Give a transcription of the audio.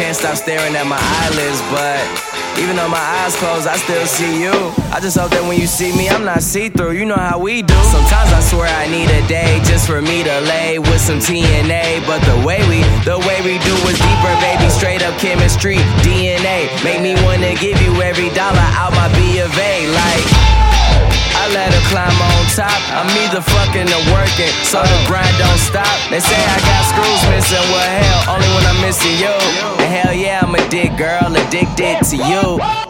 can't stop staring at my eyelids, but even though my eyes closed, I still see you. I just hope that when you see me, I'm not see through. You know how we do. Sometimes I swear I need a day just for me to lay with some TNA. But the way we, the way we do is deeper, baby. Straight up chemistry, DNA. Make me wanna give you every dollar out my B of A. Like, I let her climb on top. I'm either fucking or working, so the grind don't stop. They say I got screws missing, well, hell, only when I'm missing you. And hell yeah, I'm a dick girl, addicted to you.